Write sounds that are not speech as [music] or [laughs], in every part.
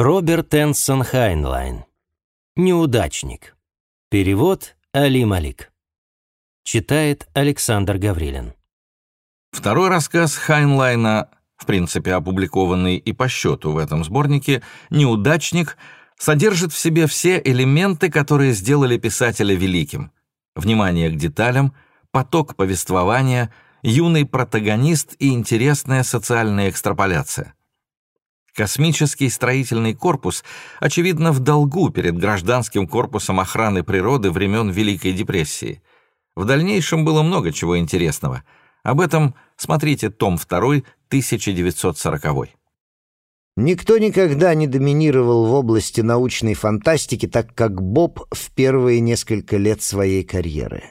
Роберт Энсон Хайнлайн. Неудачник. Перевод Али Малик. Читает Александр Гаврилин. Второй рассказ Хайнлайна, в принципе опубликованный и по счету в этом сборнике, «Неудачник», содержит в себе все элементы, которые сделали писателя великим. Внимание к деталям, поток повествования, юный протагонист и интересная социальная экстраполяция. Космический строительный корпус, очевидно, в долгу перед гражданским корпусом охраны природы времен Великой депрессии. В дальнейшем было много чего интересного. Об этом смотрите том 2, 1940. Никто никогда не доминировал в области научной фантастики так, как Боб в первые несколько лет своей карьеры.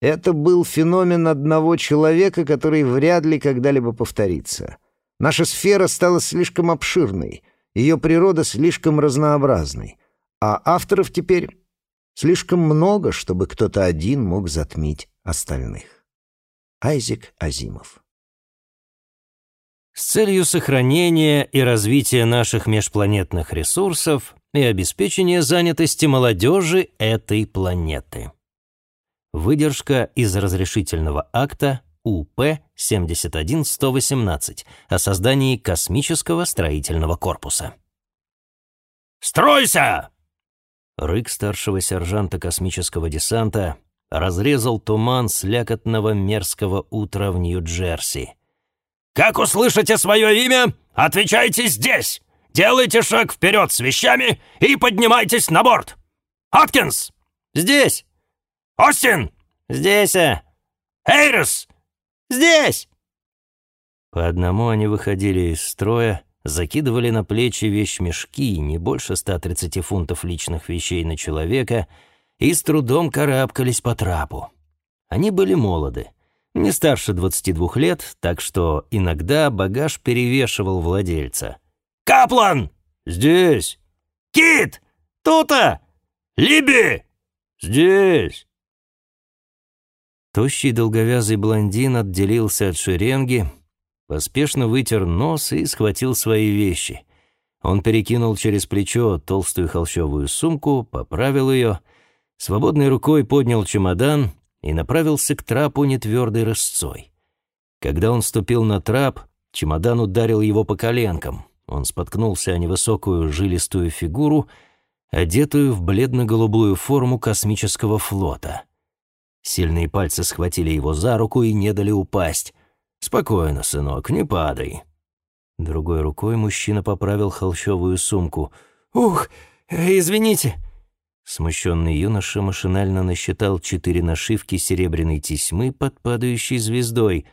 Это был феномен одного человека, который вряд ли когда-либо повторится — Наша сфера стала слишком обширной, ее природа слишком разнообразной, а авторов теперь слишком много, чтобы кто-то один мог затмить остальных. Айзек Азимов С целью сохранения и развития наших межпланетных ресурсов и обеспечения занятости молодежи этой планеты. Выдержка из разрешительного акта УП-71118 о создании космического строительного корпуса. «Стройся!» Рык старшего сержанта космического десанта разрезал туман слякотного мерзкого утра в Нью-Джерси. «Как услышите свое имя, отвечайте здесь! Делайте шаг вперед с вещами и поднимайтесь на борт! Аткинс!» «Здесь!» «Остин!» «Здесь!» а!» «Эйрос!» Здесь!» По одному они выходили из строя, закидывали на плечи вещмешки, не больше 130 фунтов личных вещей на человека, и с трудом карабкались по трапу. Они были молоды, не старше 22 лет, так что иногда багаж перевешивал владельца. «Каплан!» «Здесь!» «Кит!» «Тута!» «Либи!» «Здесь!» Тощий долговязый блондин отделился от шеренги, поспешно вытер нос и схватил свои вещи. Он перекинул через плечо толстую холщовую сумку, поправил ее, свободной рукой поднял чемодан и направился к трапу нетвердой рысцой. Когда он ступил на трап, чемодан ударил его по коленкам. Он споткнулся о невысокую жилистую фигуру, одетую в бледно-голубую форму космического флота — Сильные пальцы схватили его за руку и не дали упасть. «Спокойно, сынок, не падай». Другой рукой мужчина поправил холщовую сумку. «Ух, извините!» Смущенный юноша машинально насчитал четыре нашивки серебряной тесьмы под падающей звездой.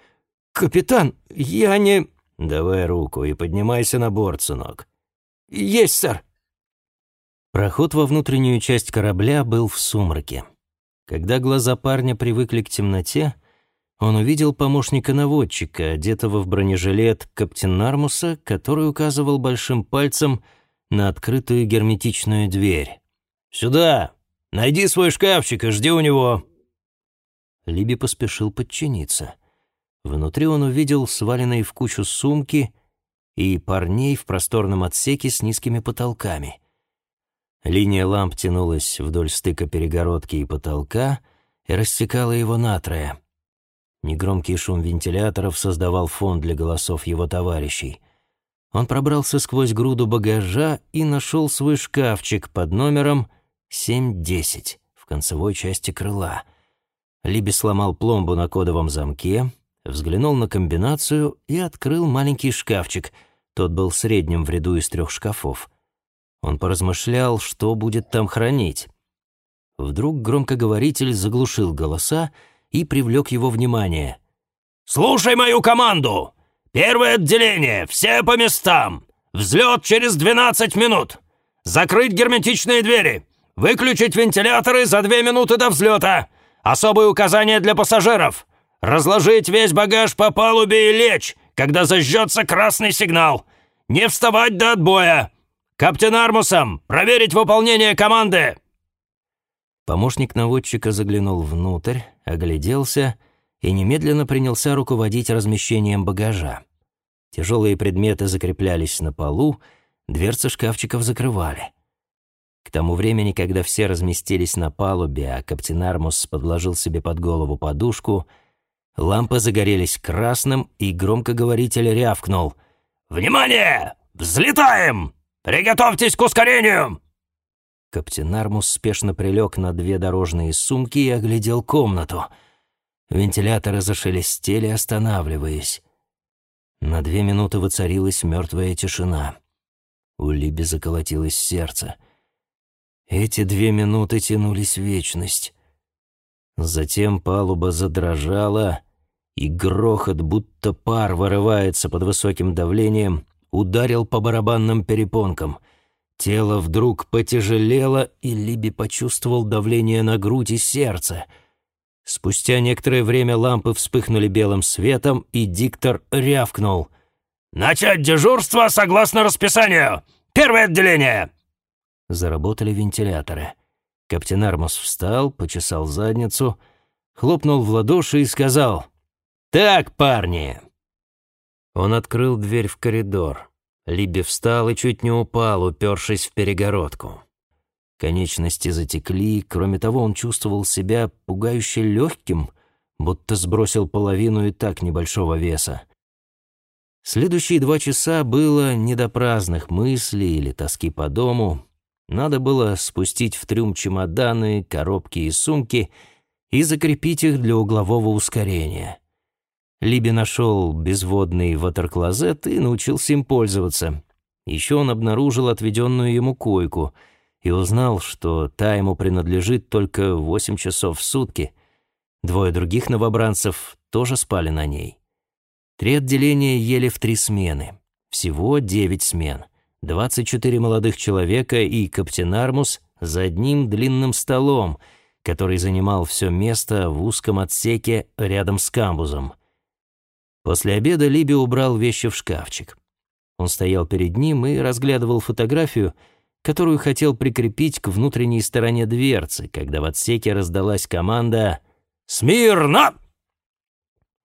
«Капитан, я не...» «Давай руку и поднимайся на борт, сынок». «Есть, сэр». Проход во внутреннюю часть корабля был в сумраке. Когда глаза парня привыкли к темноте, он увидел помощника наводчика, одетого в бронежилет Каптенармуса, который указывал большим пальцем на открытую герметичную дверь. «Сюда! Найди свой шкафчик и жди у него!» Либи поспешил подчиниться. Внутри он увидел сваленные в кучу сумки и парней в просторном отсеке с низкими потолками — Линия ламп тянулась вдоль стыка перегородки и потолка и рассекала его натрое. Негромкий шум вентиляторов создавал фон для голосов его товарищей. Он пробрался сквозь груду багажа и нашел свой шкафчик под номером 710 в концевой части крыла. Либи сломал пломбу на кодовом замке, взглянул на комбинацию и открыл маленький шкафчик. Тот был средним в ряду из трех шкафов — он поразмышлял, что будет там хранить. Вдруг громкоговоритель заглушил голоса и привлек его внимание. «Слушай мою команду! Первое отделение, все по местам! Взлет через 12 минут! Закрыть герметичные двери! Выключить вентиляторы за две минуты до взлета! Особые указания для пассажиров! Разложить весь багаж по палубе и лечь, когда зажжется красный сигнал! Не вставать до отбоя! «Каптен Армусом! Проверить выполнение команды!» Помощник наводчика заглянул внутрь, огляделся и немедленно принялся руководить размещением багажа. Тяжелые предметы закреплялись на полу, Дверцы шкафчиков закрывали. К тому времени, когда все разместились на палубе, а каптен Армус подложил себе под голову подушку, лампы загорелись красным, и громкоговоритель рявкнул. «Внимание! Взлетаем! Приготовьтесь к ускорению!» Каптен Армус спешно прилег на две дорожные сумки и оглядел комнату. Вентиляторы зашелестели, останавливаясь. На две минуты воцарилась мертвая тишина. У Либи заколотилось сердце. Эти две минуты тянулись вечность. Затем палуба задрожала, и грохот, будто пар вырывается под высоким давлением, ударил по барабанным перепонкам. Тело вдруг потяжелело, и Либи почувствовал давление на грудь и сердце. Спустя некоторое время лампы вспыхнули белым светом, и диктор рявкнул. «Начать дежурство согласно расписанию! Первое отделение!» Заработали вентиляторы. Каптен Армус встал, почесал задницу, хлопнул в ладоши и сказал «Так, парни!» Он открыл дверь в коридор. Либби встал и чуть не упал, упершись в перегородку. Конечности затекли, кроме того, он чувствовал себя пугающе легким, будто сбросил половину и так небольшого веса. Следующие два часа было не до праздных мыслей или тоски по дому. Надо было спустить в трюм чемоданы, коробки и сумки и закрепить их для углового ускорения. Либи нашел безводный ватерклозет и научился им пользоваться. Еще он обнаружил отведенную ему койку и узнал, что та ему принадлежит только 8 часов в сутки. Двое других новобранцев тоже спали на ней. Три отделения ели в три смены. Всего девять смен. 24 молодых человека и каптен Армус за одним длинным столом, который занимал все место в узком отсеке рядом с камбузом. После обеда Либи убрал вещи в шкафчик. Он стоял перед ним и разглядывал фотографию, которую хотел прикрепить к внутренней стороне дверцы, когда в отсеке раздалась команда «Смирно!»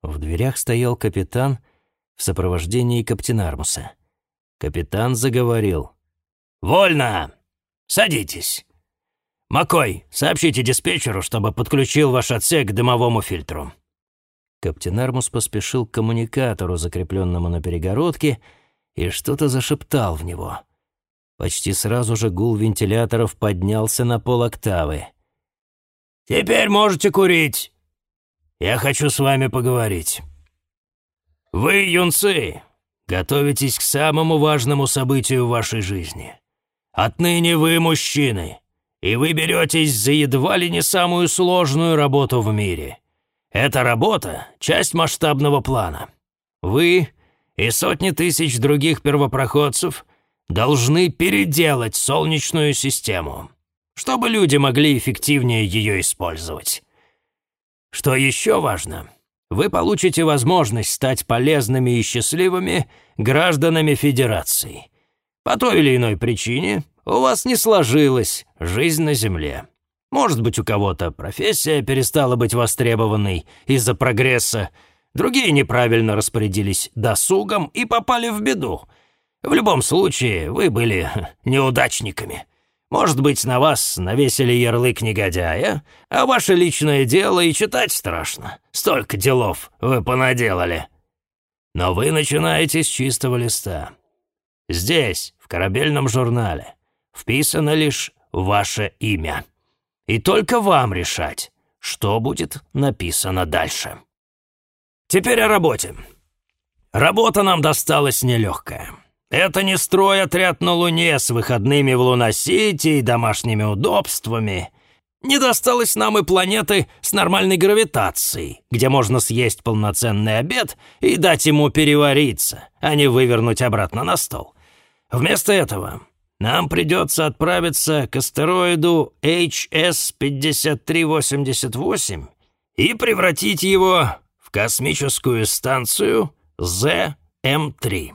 В дверях стоял капитан в сопровождении каптенармуса. Капитан заговорил. «Вольно! Садитесь. Макой, сообщите диспетчеру, чтобы подключил ваш отсек к дымовому фильтру». Каптенармус поспешил к коммуникатору, закрепленному на перегородке, и что-то зашептал в него. Почти сразу же гул вентиляторов поднялся на пол октавы. «Теперь можете курить. Я хочу с вами поговорить. Вы, юнцы, готовитесь к самому важному событию в вашей жизни. Отныне вы мужчины, и вы беретесь за едва ли не самую сложную работу в мире. Эта работа — часть масштабного плана. Вы и сотни тысяч других первопроходцев должны переделать Солнечную систему, чтобы люди могли эффективнее ее использовать. Что еще важно, вы получите возможность стать полезными и счастливыми гражданами Федерации. По той или иной причине у вас не сложилась жизнь на Земле. Может быть, у кого-то профессия перестала быть востребованной из-за прогресса, другие неправильно распорядились досугом и попали в беду. В любом случае, вы были [laughs] неудачниками. Может быть, на вас навесили ярлык негодяя, а ваше личное дело и читать страшно. Столько делов вы понаделали. Но вы начинаете с чистого листа. Здесь, в корабельном журнале, вписано лишь ваше имя. И только вам решать, что будет написано дальше. Теперь о работе. Работа нам досталась нелегкая. Это не строй-отряд на Луне с выходными в Луна-Сити и домашними удобствами. Не досталось нам и планеты с нормальной гравитацией, где можно съесть полноценный обед и дать ему перевариться, а не вывернуть обратно на стол. Вместо этого нам придется отправиться к астероиду HS-5388 и превратить его в космическую станцию ZM-3.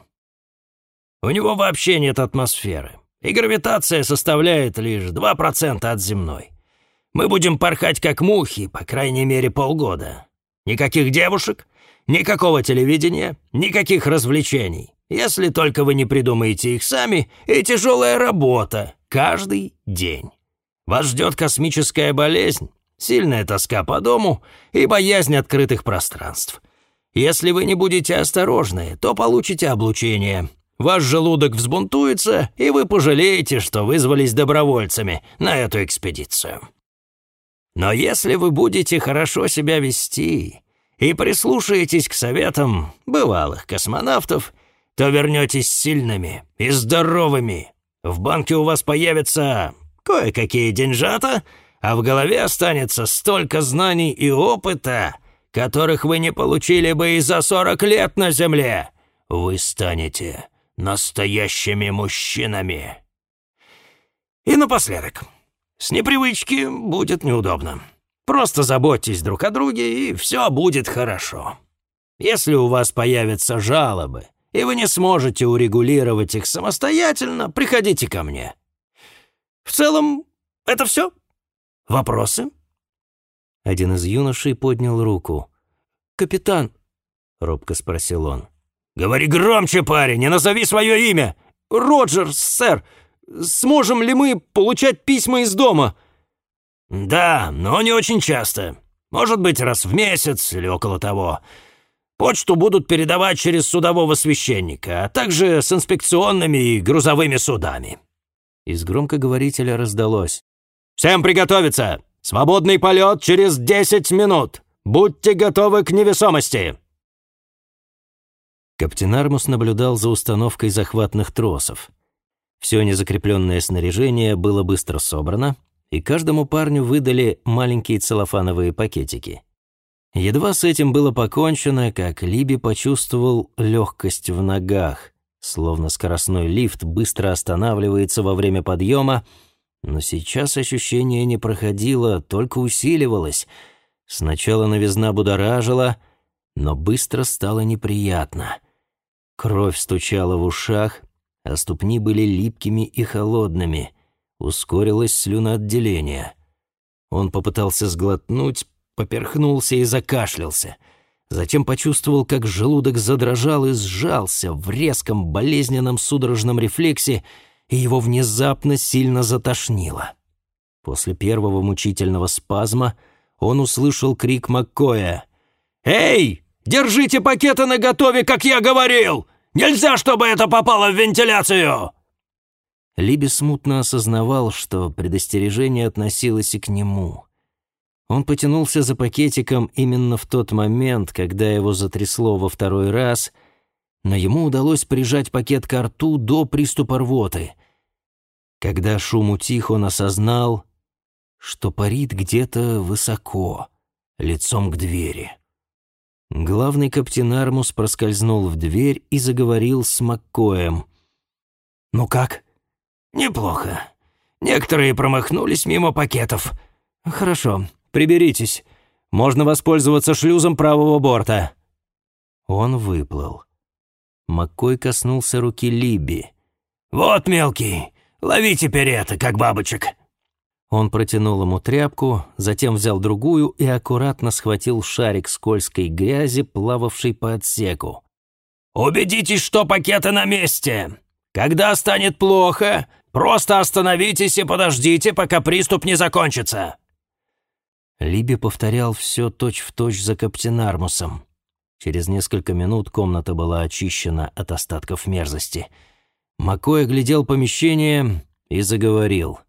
У него вообще нет атмосферы, и гравитация составляет лишь 2% от земной. Мы будем порхать как мухи, по крайней мере, полгода. Никаких девушек, никакого телевидения, никаких развлечений. Если только вы не придумаете их сами, и тяжелая работа каждый день. Вас ждет космическая болезнь, сильная тоска по дому и боязнь открытых пространств. Если вы не будете осторожны, то получите облучение. Ваш желудок взбунтуется, и вы пожалеете, что вызвались добровольцами на эту экспедицию. Но если вы будете хорошо себя вести и прислушаетесь к советам бывалых космонавтов, то вернетесь сильными и здоровыми. В банке у вас появятся кое-какие деньжата, а в голове останется столько знаний и опыта, которых вы не получили бы и за сорок лет на Земле. Вы станете настоящими мужчинами. И напоследок, с непривычки будет неудобно. Просто заботьтесь друг о друге, и все будет хорошо. Если у вас появятся жалобы, и вы не сможете урегулировать их самостоятельно, приходите ко мне. В целом, это все? Вопросы?» Один из юношей поднял руку. «Капитан», — робко спросил он. «Говори громче, парень, не назови свое имя!» «Роджерс, сэр, сможем ли мы получать письма из дома?» «Да, но не очень часто. Может быть, раз в месяц или около того. Почту будут передавать через судового священника, а также с инспекционными и грузовыми судами». Из громкоговорителя раздалось. «Всем приготовиться! Свободный полет через десять минут! Будьте готовы к невесомости!» Каптен Армус наблюдал за установкой захватных тросов. Все незакрепленное снаряжение было быстро собрано, и каждому парню выдали маленькие целлофановые пакетики. Едва с этим было покончено, как Либи почувствовал легкость в ногах, словно скоростной лифт быстро останавливается во время подъема, но сейчас ощущение не проходило, только усиливалось. Сначала новизна будоражила, но быстро стало неприятно. Кровь стучала в ушах, а ступни были липкими и холодными. Ускорилось слюноотделение. Он попытался сглотнуть, поперхнулся и закашлялся. Затем почувствовал, как желудок задрожал и сжался в резком болезненном судорожном рефлексе, и его внезапно сильно затошнило. После первого мучительного спазма он услышал крик Маккоя. «Эй, держите пакеты наготове, как я говорил! Нельзя, чтобы это попало в вентиляцию!» Либи смутно осознавал, что предостережение относилось и к нему. Он потянулся за пакетиком именно в тот момент, когда его затрясло во второй раз, но ему удалось прижать пакет к рту до приступа рвоты. Когда шум утих, он осознал, что парит где-то высоко, лицом к двери. Главный каптен Армус проскользнул в дверь и заговорил с Маккоем. «Ну как?» «Неплохо. Некоторые промахнулись мимо пакетов». «Хорошо. Приберитесь. Можно воспользоваться шлюзом правого борта». Он выплыл. Маккой коснулся руки Либи. «Вот, мелкий, лови теперь это, как бабочек». Он протянул ему тряпку, затем взял другую и аккуратно схватил шарик скользкой грязи, плававший по отсеку. «Убедитесь, что пакеты на месте. Когда станет плохо, просто остановитесь и подождите, пока приступ не закончится». Либи повторял все точь-в-точь за Каптенармусом. Через несколько минут комната была очищена от остатков мерзости. Макой оглядел помещение и заговорил.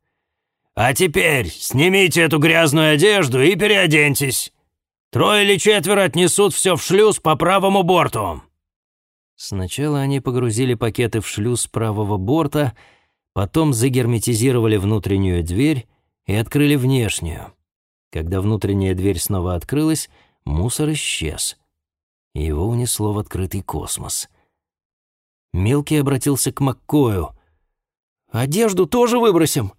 «А теперь снимите эту грязную одежду и переоденьтесь. Трое или четверо отнесут все в шлюз по правому борту». Сначала они погрузили пакеты в шлюз правого борта, потом загерметизировали внутреннюю дверь и открыли внешнюю. Когда внутренняя дверь снова открылась, мусор исчез. Его унесло в открытый космос. Мелкий обратился к Маккою. «Одежду тоже выбросим?»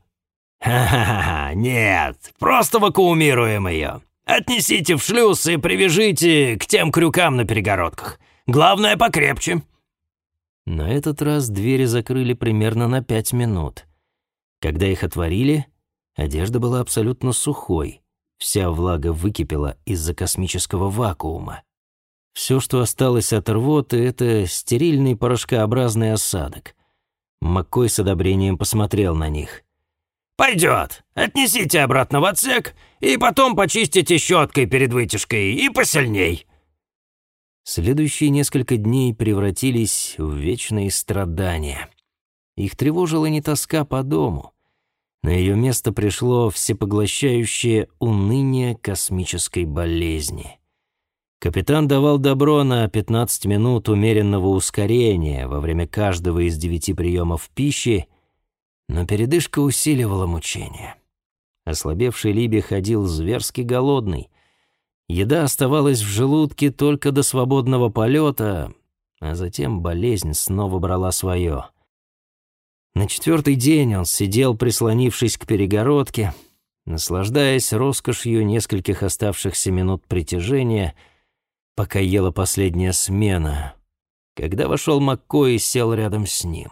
«Ха-ха-ха, нет, просто вакуумируем ее. Отнесите в шлюз и привяжите к тем крюкам на перегородках. Главное, покрепче». На этот раз двери закрыли примерно на пять минут. Когда их отворили, одежда была абсолютно сухой. Вся влага выкипела из-за космического вакуума. Все, что осталось от рвоты, это стерильный порошкообразный осадок. Маккой с одобрением посмотрел на них. «Пойдет. Отнесите обратно в отсек и потом почистите щеткой перед вытяжкой и посильней». Следующие несколько дней превратились в вечные страдания. Их тревожила не тоска по дому. На ее место пришло всепоглощающее уныние космической болезни. Капитан давал добро на 15 минут умеренного ускорения во время каждого из девяти приемов пищи, но передышка усиливала мучения. Ослабевший Либи ходил зверски голодный. Еда оставалась в желудке только до свободного полета, а затем болезнь снова брала свое. На четвертый день он сидел, прислонившись к перегородке, наслаждаясь роскошью нескольких оставшихся минут притяжения — пока ела последняя смена, когда вошел Макко и сел рядом с ним.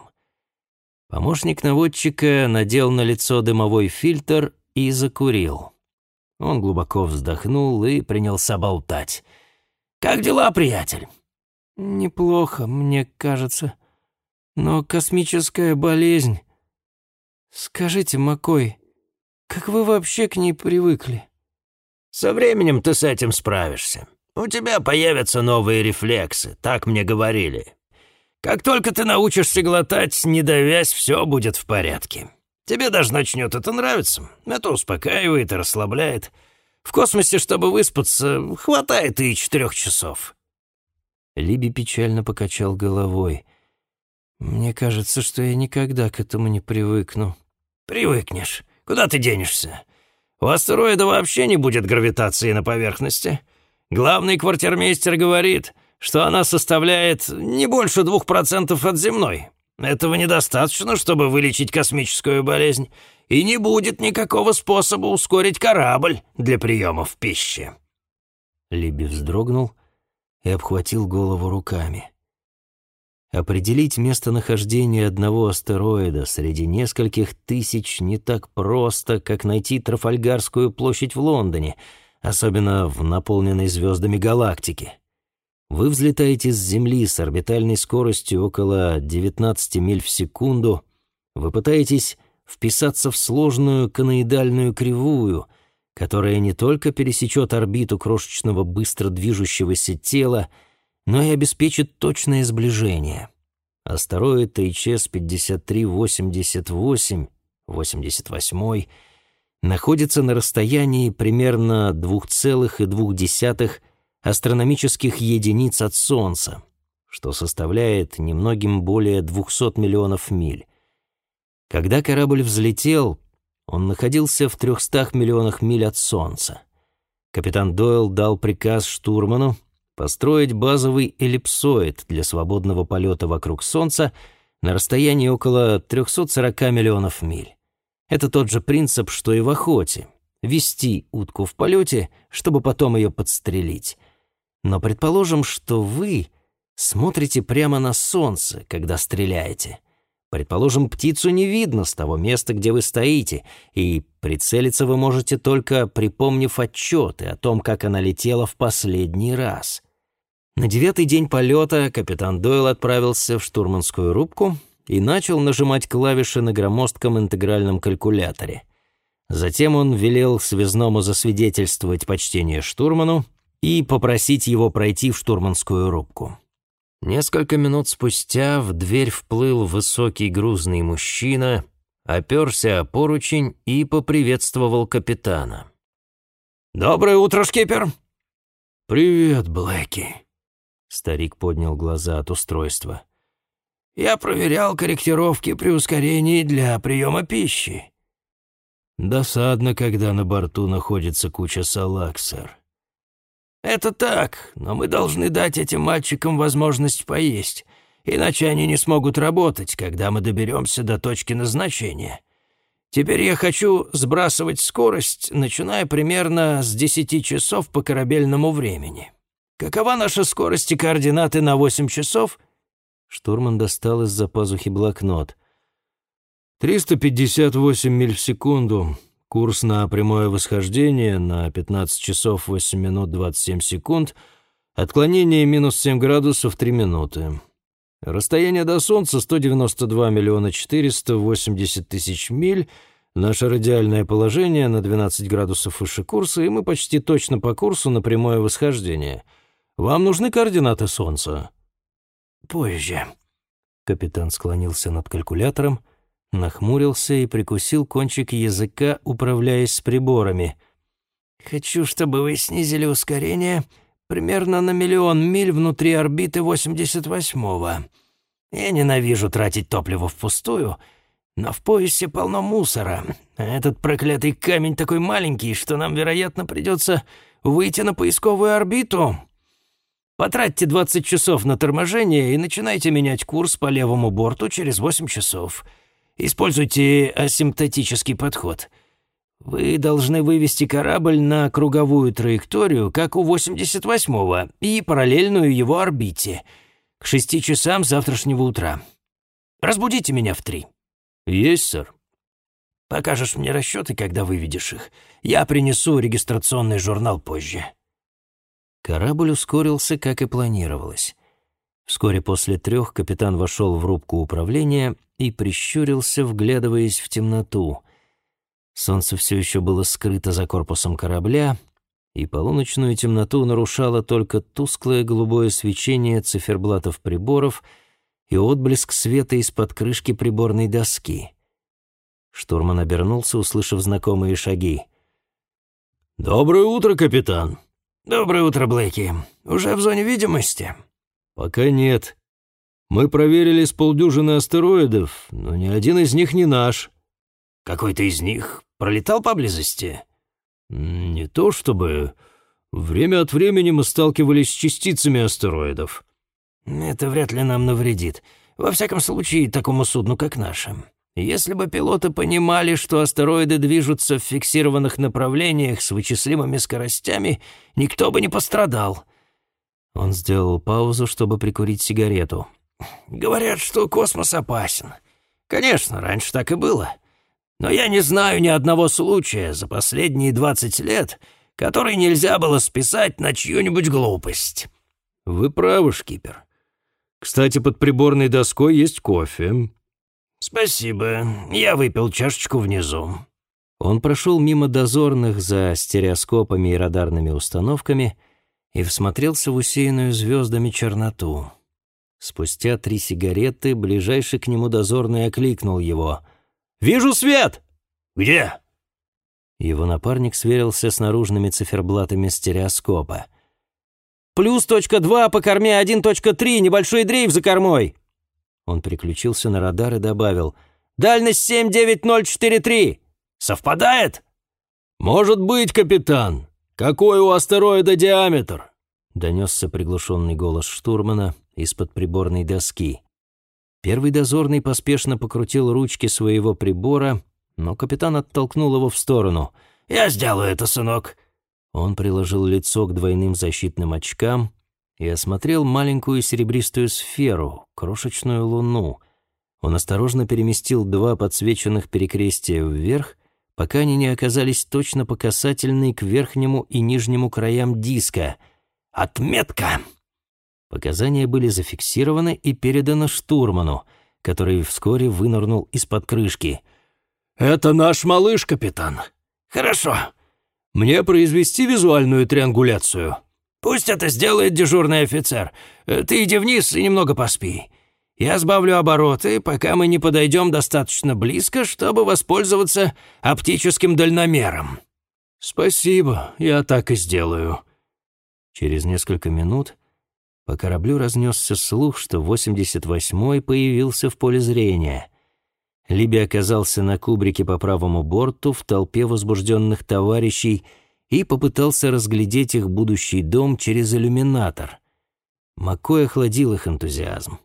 Помощник наводчика надел на лицо дымовой фильтр и закурил. Он глубоко вздохнул и принялся болтать. «Как дела, приятель?» «Неплохо, мне кажется. Но космическая болезнь... Скажите, Макой, как вы вообще к ней привыкли?» «Со временем ты с этим справишься. У тебя появятся новые рефлексы, так мне говорили. Как только ты научишься глотать, не давясь, все будет в порядке. Тебе даже начнет это нравиться. Это успокаивает и расслабляет. В космосе, чтобы выспаться, хватает и четырех часов». Либи печально покачал головой. «Мне кажется, что я никогда к этому не привыкну». «Привыкнешь. Куда ты денешься? У астероида вообще не будет гравитации на поверхности. Главный квартирмейстер говорит, что она составляет не больше двух процентов от земной. Этого недостаточно, чтобы вылечить космическую болезнь, и не будет никакого способа ускорить корабль для приемов пищи». Либи вздрогнул и обхватил голову руками. Определить местонахождение одного астероида среди нескольких тысяч не так просто, как найти Трафальгарскую площадь в Лондоне — особенно в наполненной звездами галактике. Вы взлетаете с Земли с орбитальной скоростью около 19 миль в секунду, вы пытаетесь вписаться в сложную коноидальную кривую, которая не только пересечет орбиту крошечного быстро движущегося тела, но и обеспечит точное сближение. Астероид HS 5388, 88 находится на расстоянии примерно 2,2 астрономических единиц от Солнца, что составляет немногим более 200 миллионов миль. Когда корабль взлетел, он находился в 300 миллионах миль от Солнца. Капитан Дойл дал приказ штурману построить базовый эллипсоид для свободного полета вокруг Солнца на расстоянии около 340 миллионов миль. Это тот же принцип, что и в охоте. Вести утку в полете, чтобы потом ее подстрелить. Но предположим, что вы смотрите прямо на солнце, когда стреляете. Предположим, птицу не видно с того места, где вы стоите, и прицелиться вы можете только припомнив отчеты о том, как она летела в последний раз. На девятый день полета капитан Дойл отправился в штурманскую рубку, и начал нажимать клавиши на громоздком интегральном калькуляторе. Затем он велел связному засвидетельствовать почтение штурману и попросить его пройти в штурманскую рубку. Несколько минут спустя в дверь вплыл высокий грузный мужчина, оперся о поручень и поприветствовал капитана. «Доброе утро, шкипер!» «Привет, Блэки!» Старик поднял глаза от устройства. Я проверял корректировки при ускорении для приема пищи». «Досадно, когда на борту находится куча салак, сэр». «Это так, но мы должны дать этим мальчикам возможность поесть, иначе они не смогут работать, когда мы доберемся до точки назначения. Теперь я хочу сбрасывать скорость, начиная примерно с 10 часов по корабельному времени. Какова наша скорость и координаты на 8 часов?» Штурман достал из-за пазухи блокнот. «358 миль в секунду. Курс на прямое восхождение на 15 часов 8 минут 27 секунд. Отклонение минус 7 градусов 3 минуты. Расстояние до Солнца 192 миллиона 480 тысяч миль. Наше радиальное положение на 12 градусов выше курса, и мы почти точно по курсу на прямое восхождение. Вам нужны координаты Солнца?» «Позже». Капитан склонился над калькулятором, нахмурился и прикусил кончик языка, управляясь с приборами. «Хочу, чтобы вы снизили ускорение примерно на миллион миль внутри орбиты 88-го. Я ненавижу тратить топливо впустую, но в поясе полно мусора. этот проклятый камень такой маленький, что нам, вероятно, придется выйти на поисковую орбиту. Потратьте 20 часов на торможение и начинайте менять курс по левому борту через 8 часов. Используйте асимптотический подход — вы должны вывести корабль на круговую траекторию, как у 88-го, и параллельную его орбите, к шести часам завтрашнего утра. Разбудите меня в три». «Есть, сэр». «Покажешь мне расчеты, когда выведешь их. Я принесу регистрационный журнал позже». Корабль ускорился, как и планировалось. Вскоре после трех капитан вошел в рубку управления и прищурился, вглядываясь в темноту. Солнце все еще было скрыто за корпусом корабля, и полуночную темноту нарушало только тусклое голубое свечение циферблатов приборов и отблеск света из-под крышки приборной доски. Штурман обернулся, услышав знакомые шаги. «Доброе утро, капитан!» «Доброе утро, Блэки. Уже в зоне видимости?» «Пока нет. Мы проверили с полдюжины астероидов, но ни один из них не наш». «Какой-то из них Пролетал поблизости?» «Не то чтобы. Время от времени мы сталкивались с частицами астероидов». «Это вряд ли нам навредит. Во всяком случае, такому судну, как наше. Если бы пилоты понимали, что астероиды движутся в фиксированных направлениях с вычислимыми скоростями, никто бы не пострадал». Он сделал паузу, чтобы прикурить сигарету. «Говорят, что космос опасен. Конечно, раньше так и было. Но я не знаю ни одного случая за последние двадцать лет, который нельзя было списать на чью-нибудь глупость». «Вы правы, шкипер. Кстати, под приборной доской есть кофе». «Спасибо. Я выпил чашечку внизу». Он прошел мимо дозорных за стереоскопами и радарными установками и всмотрелся в усеянную звездами черноту. Спустя три сигареты ближайший к нему дозорный окликнул его — Вижу свет!» «Где?» Его напарник сверился с наружными циферблатами стереоскопа. «Плюс точка два по корме один точка три, небольшой дрейф за кормой!» Он переключился на радар и добавил. «Дальность семь девять ноль четыре три. Совпадает?» «Может быть, капитан. Какой у астероида диаметр?» Донесся приглушенный голос штурмана из-под приборной доски. Первый дозорный поспешно покрутил ручки своего прибора, но капитан оттолкнул его в сторону. «Я сделаю это, сынок». Он приложил лицо к двойным защитным очкам и осмотрел маленькую серебристую сферу, крошечную луну. Он осторожно переместил два подсвеченных перекрестия вверх, пока они не оказались точно по касательной к верхнему и нижнему краям диска. «Отметка!» Показания были зафиксированы и переданы штурману, который вскоре вынырнул из-под крышки. «Это наш малыш, капитан». «Хорошо. Мне произвести визуальную триангуляцию?» «Пусть это сделает дежурный офицер. Э, ты иди вниз и немного поспи. Я сбавлю обороты, пока мы не подойдем достаточно близко, чтобы воспользоваться оптическим дальномером». «Спасибо, я так и сделаю». Через несколько минут по кораблю разнесся слух, что 88-й появился в поле зрения. Либи оказался на кубрике по правому борту в толпе возбужденных товарищей и попытался разглядеть их будущий дом через иллюминатор. Маккой охладил их энтузиазм.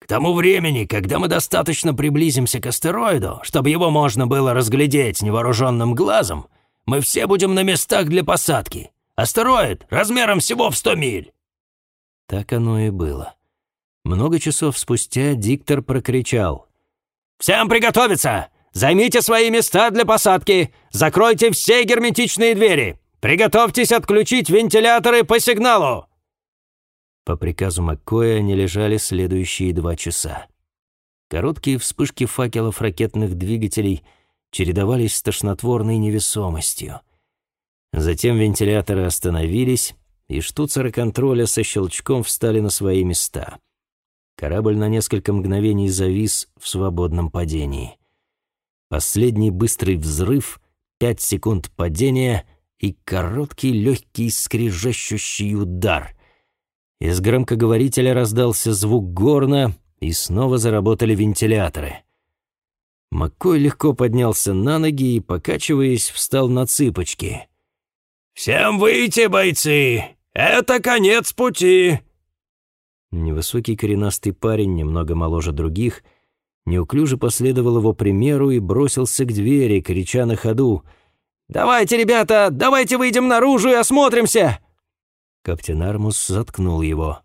«К тому времени, когда мы достаточно приблизимся к астероиду, чтобы его можно было разглядеть невооруженным глазом, мы все будем на местах для посадки. Астероид размером всего в сто миль. Так оно и было. Много часов спустя диктор прокричал. «Всем приготовиться! Займите свои места для посадки! Закройте все герметичные двери! Приготовьтесь отключить вентиляторы по сигналу! По приказу Маккоя они лежали следующие два часа. Короткие вспышки факелов ракетных двигателей чередовались с тошнотворной невесомостью. Затем вентиляторы остановились, и штуцеры контроля со щелчком встали на свои места. Корабль на несколько мгновений завис в свободном падении. Последний быстрый взрыв, пять секунд падения и короткий легкий скрежещущий удар. Из громкоговорителя раздался звук горна, и снова заработали вентиляторы. Маккой легко поднялся на ноги и, покачиваясь, встал на цыпочки. «Всем выйти, бойцы! Это конец пути!» Невысокий коренастый парень, немного моложе других, неуклюже последовал его примеру и бросился к двери, крича на ходу. «Давайте, ребята, давайте выйдем наружу и осмотримся!» Каптен Армус заткнул его.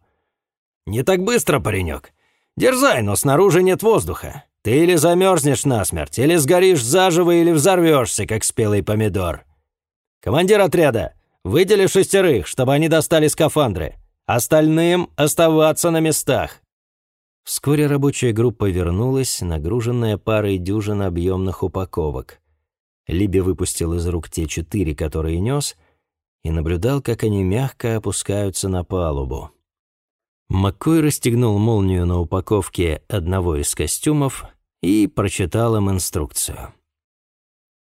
«Не так быстро, паренек. Дерзай, но снаружи нет воздуха. Ты или замерзнешь насмерть, или сгоришь заживо, или взорвешься, как спелый помидор. Командир отряда, выдели шестерых, чтобы они достали скафандры. Остальным оставаться на местах. Вскоре рабочая группа вернулась, нагруженная парой дюжин объемных упаковок. Либи выпустил из рук те четыре, которые нес, и наблюдал, как они мягко опускаются на палубу. Маккой расстегнул молнию на упаковке одного из костюмов и прочитал им инструкцию.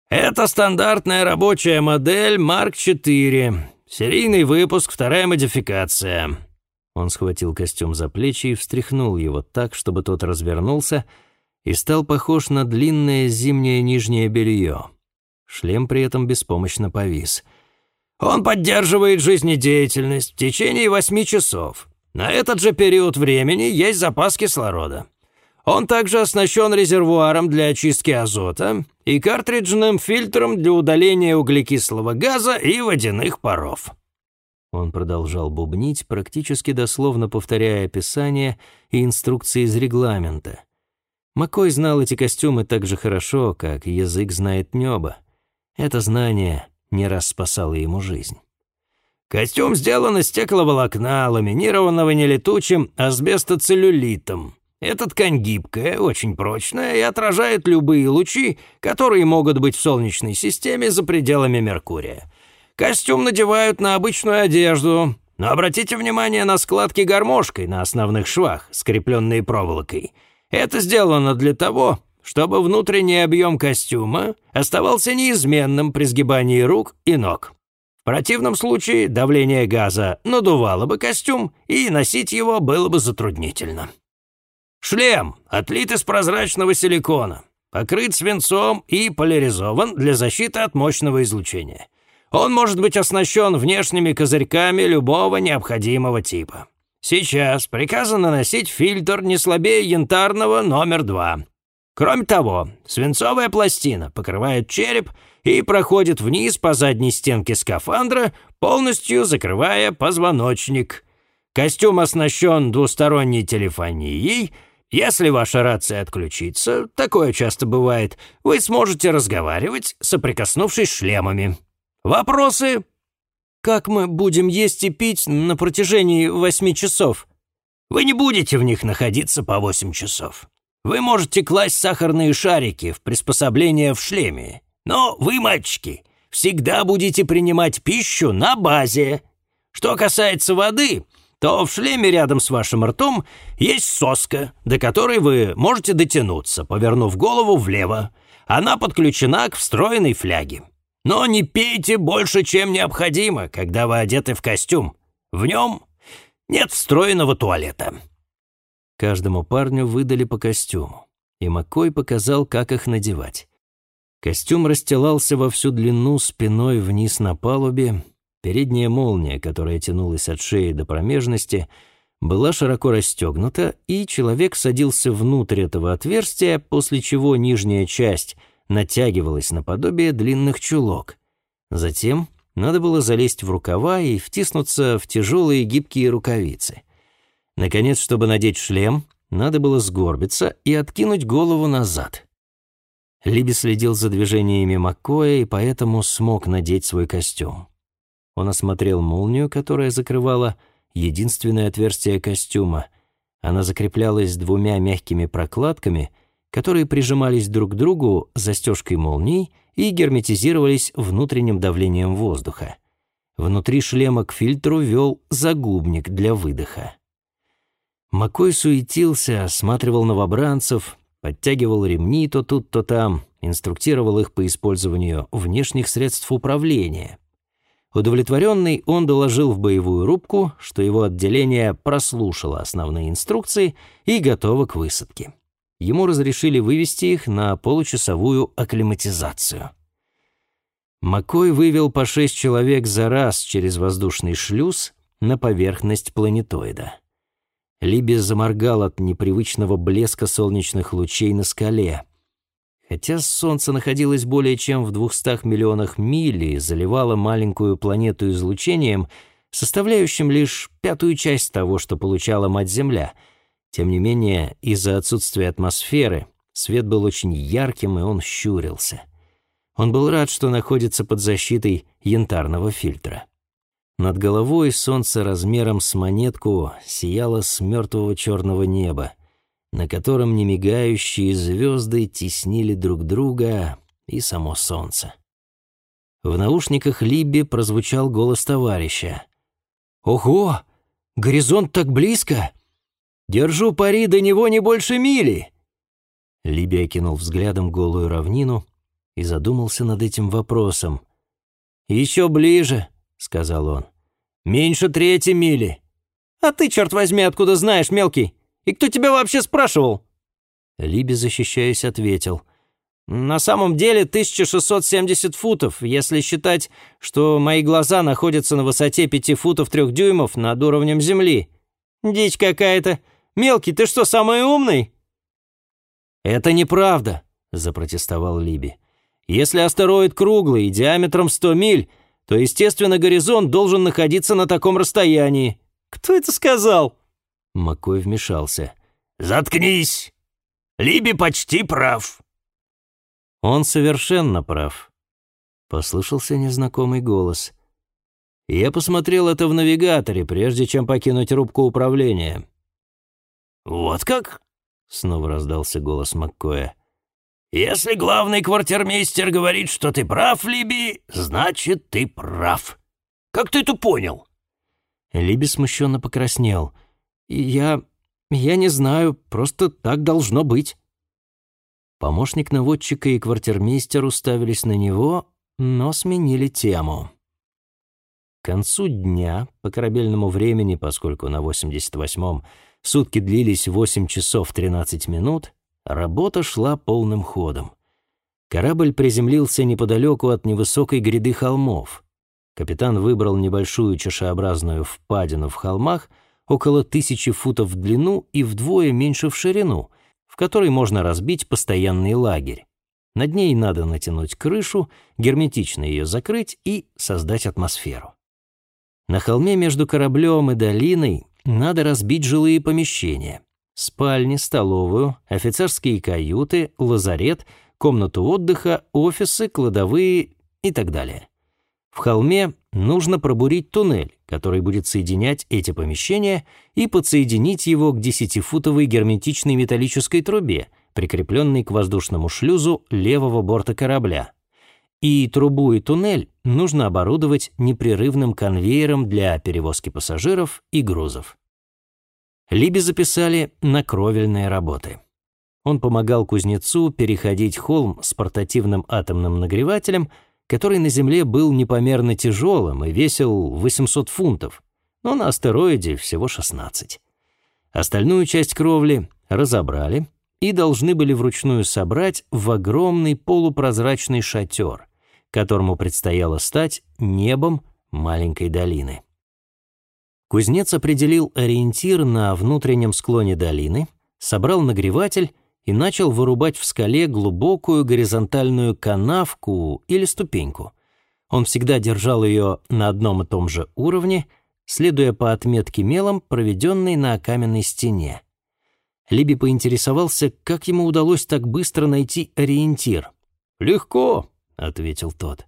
«Это стандартная рабочая модель Марк 4. Серийный выпуск, вторая модификация». Он схватил костюм за плечи и встряхнул его так, чтобы тот развернулся и стал похож на длинное зимнее нижнее белье. Шлем при этом беспомощно повис. «Он поддерживает жизнедеятельность в течение восьми часов. На этот же период времени есть запас кислорода. Он также оснащен резервуаром для очистки азота и картриджным фильтром для удаления углекислого газа и водяных паров. Он продолжал бубнить, практически дословно повторяя описание и инструкции из регламента. Макой знал эти костюмы так же хорошо, как язык знает небо. Это знание не раз спасало ему жизнь. Костюм сделан из стекловолокна, ламинированного не летучим асбестоцеллюлитом. Эта ткань гибкая, очень прочная и отражает любые лучи, которые могут быть в Солнечной системе за пределами Меркурия. Костюм надевают на обычную одежду, но обратите внимание на складки гармошкой на основных швах, скрепленные проволокой. Это сделано для того, чтобы внутренний объем костюма оставался неизменным при сгибании рук и ног. В противном случае давление газа надувало бы костюм, и носить его было бы затруднительно. Шлем отлит из прозрачного силикона, покрыт свинцом и поляризован для защиты от мощного излучения. Он может быть оснащен внешними козырьками любого необходимого типа. Сейчас приказано носить фильтр не слабее янтарного номер два. Кроме того, свинцовая пластина покрывает череп и проходит вниз по задней стенке скафандра, полностью закрывая позвоночник. Костюм оснащен двусторонней телефонией. Если ваша рация отключится, такое часто бывает, вы сможете разговаривать, соприкоснувшись шлемами. Вопросы? Как мы будем есть и пить на протяжении восьми часов? Вы не будете в них находиться по восемь часов. Вы можете класть сахарные шарики в приспособление в шлеме но вы, мальчики, всегда будете принимать пищу на базе. Что касается воды, то в шлеме рядом с вашим ртом есть соска, до которой вы можете дотянуться, повернув голову влево. Она подключена к встроенной фляге. Но не пейте больше, чем необходимо, когда вы одеты в костюм. В нем нет встроенного туалета. Каждому парню выдали по костюму, и Маккой показал, как их надевать. Костюм расстилался во всю длину спиной вниз на палубе. Передняя молния, которая тянулась от шеи до промежности, была широко расстегнута, и человек садился внутрь этого отверстия, после чего нижняя часть натягивалась наподобие длинных чулок. Затем надо было залезть в рукава и втиснуться в тяжелые гибкие рукавицы. Наконец, чтобы надеть шлем, надо было сгорбиться и откинуть голову назад. Либи следил за движениями Маккоя и поэтому смог надеть свой костюм. Он осмотрел молнию, которая закрывала единственное отверстие костюма. Она закреплялась двумя мягкими прокладками, которые прижимались друг к другу застежкой молний и герметизировались внутренним давлением воздуха. Внутри шлема к фильтру вел загубник для выдоха. Макой суетился, осматривал новобранцев, подтягивал ремни то тут, то там, инструктировал их по использованию внешних средств управления. Удовлетворенный, он доложил в боевую рубку, что его отделение прослушало основные инструкции и готово к высадке. Ему разрешили вывести их на получасовую акклиматизацию. Макой вывел по шесть человек за раз через воздушный шлюз на поверхность планетоида. Либи заморгал от непривычного блеска солнечных лучей на скале. Хотя Солнце находилось более чем в двухстах миллионах миль и заливало маленькую планету излучением, составляющим лишь пятую часть того, что получала Мать-Земля. Тем не менее, из-за отсутствия атмосферы свет был очень ярким, и он щурился. Он был рад, что находится под защитой янтарного фильтра. Над головой солнце размером с монетку сияло с мертвого черного неба, на котором немигающие звезды теснили друг друга и само солнце. В наушниках Либби прозвучал голос товарища. «Ого! Горизонт так близко! Держу пари до него не больше мили!» Либби окинул взглядом голую равнину и задумался над этим вопросом. «Еще ближе», — сказал он. Меньше третьей мили. А ты, черт возьми, откуда знаешь, мелкий? И кто тебя вообще спрашивал?» Либи, защищаясь, ответил. «На самом деле 1670 футов, если считать, что мои глаза находятся на высоте 5 футов 3 дюймов над уровнем земли. Дичь какая-то. Мелкий, ты что, самый умный?» «Это неправда», — запротестовал Либи. «Если астероид круглый и диаметром 100 миль, то, естественно, горизонт должен находиться на таком расстоянии. Кто это сказал?» Макой вмешался. «Заткнись! Либи почти прав». «Он совершенно прав», — послышался незнакомый голос. «Я посмотрел это в навигаторе, прежде чем покинуть рубку управления». «Вот как?» — снова раздался голос Маккоя. Если главный квартирмейстер говорит, что ты прав, Либи, значит, ты прав. Как ты это понял?» Либи смущенно покраснел. «Я... я не знаю, просто так должно быть». Помощник наводчика и квартирмейстер уставились на него, но сменили тему. К концу дня, по корабельному времени, поскольку на 88-м сутки длились 8 часов 13 минут, Работа шла полным ходом. Корабль приземлился неподалеку от невысокой гряды холмов. Капитан выбрал небольшую чашеобразную впадину в холмах, около тысячи футов в длину и вдвое меньше в ширину, в которой можно разбить постоянный лагерь. Над ней надо натянуть крышу, герметично ее закрыть и создать атмосферу. На холме между кораблем и долиной надо разбить жилые помещения. Спальни, столовую, офицерские каюты, лазарет, комнату отдыха, офисы, кладовые и так далее. В холме нужно пробурить туннель, который будет соединять эти помещения и подсоединить его к десятифутовой герметичной металлической трубе, прикрепленной к воздушному шлюзу левого борта корабля. И трубу и туннель нужно оборудовать непрерывным конвейером для перевозки пассажиров и грузов. Либи записали на кровельные работы. Он помогал кузнецу переходить холм с портативным атомным нагревателем, который на Земле был непомерно тяжелым и весил 800 фунтов, но на астероиде всего 16. Остальную часть кровли разобрали и должны были вручную собрать в огромный полупрозрачный шатер, которому предстояло стать небом маленькой долины. Кузнец определил ориентир на внутреннем склоне долины, собрал нагреватель и начал вырубать в скале глубокую горизонтальную канавку или ступеньку. Он всегда держал ее на одном и том же уровне, следуя по отметке мелом, проведенной на каменной стене. Либи поинтересовался, как ему удалось так быстро найти ориентир. «Легко», — ответил тот.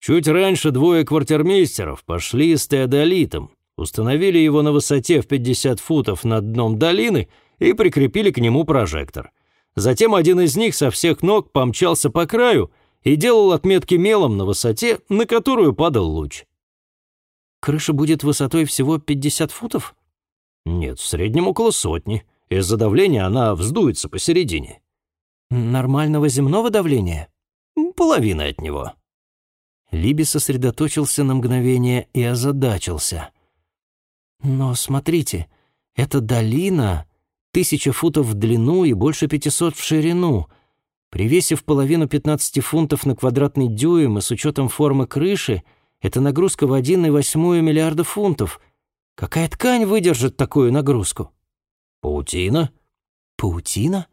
«Чуть раньше двое квартирмейстеров пошли с теодолитом, установили его на высоте в 50 футов над дном долины и прикрепили к нему прожектор. Затем один из них со всех ног помчался по краю и делал отметки мелом на высоте, на которую падал луч. Крыша будет высотой всего 50 футов? Нет, в среднем около сотни. Из-за давления она вздуется посередине. Нормального земного давления? Половина от него. Либи сосредоточился на мгновение и озадачился. Но смотрите, эта долина тысяча футов в длину и больше 500 в ширину. Привесив половину 15 фунтов на квадратный дюйм и с учетом формы крыши, это нагрузка в 1,8 миллиарда фунтов. Какая ткань выдержит такую нагрузку? Паутина. Паутина?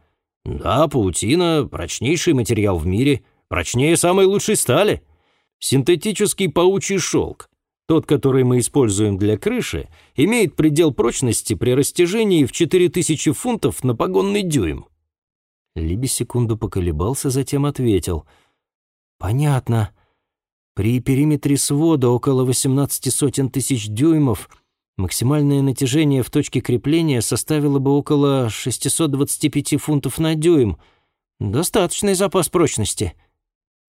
Да, паутина — прочнейший материал в мире, прочнее самой лучшей стали. Синтетический паучий шелк. Тот, который мы используем для крыши, имеет предел прочности при растяжении в 4000 фунтов на погонный дюйм. Либи секунду поколебался, затем ответил. «Понятно. При периметре свода около 18 сотен тысяч дюймов максимальное натяжение в точке крепления составило бы около 625 фунтов на дюйм. Достаточный запас прочности».